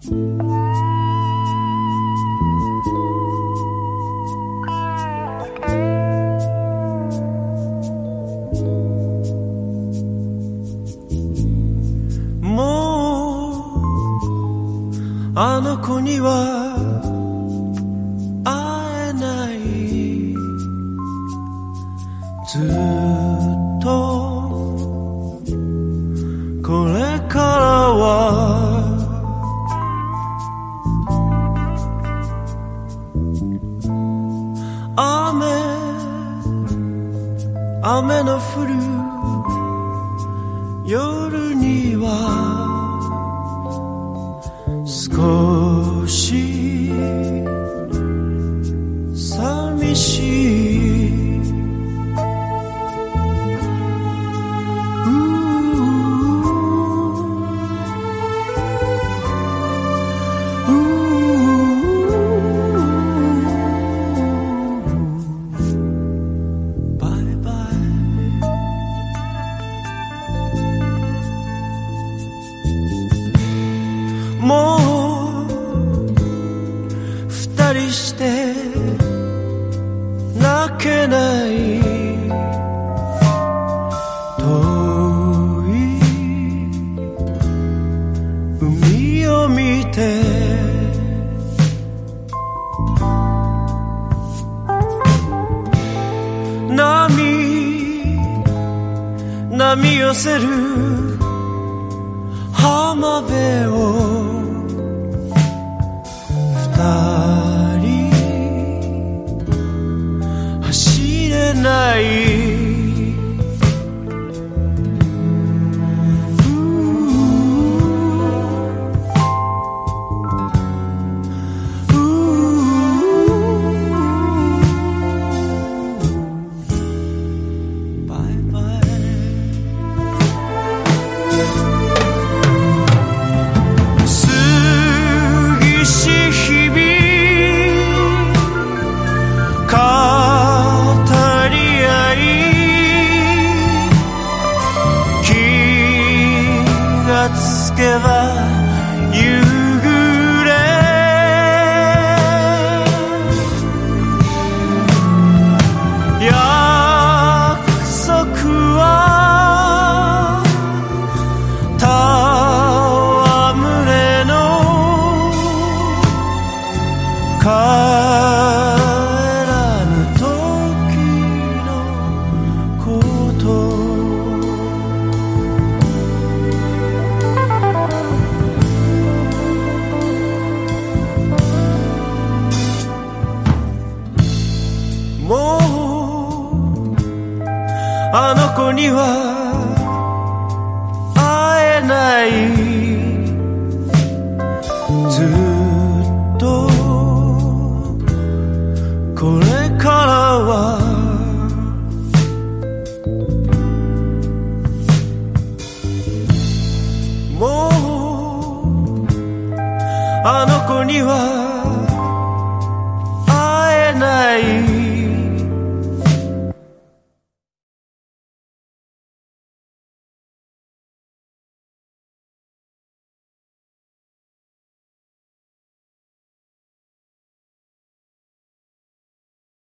あの子には会えない。ずっと。雨の降る夜には少し寂しい。もう二人して泣けない遠い海を見て。波波寄せる浜辺を。二 let's give up. あの子には会えないずっとこれからはもうあの子には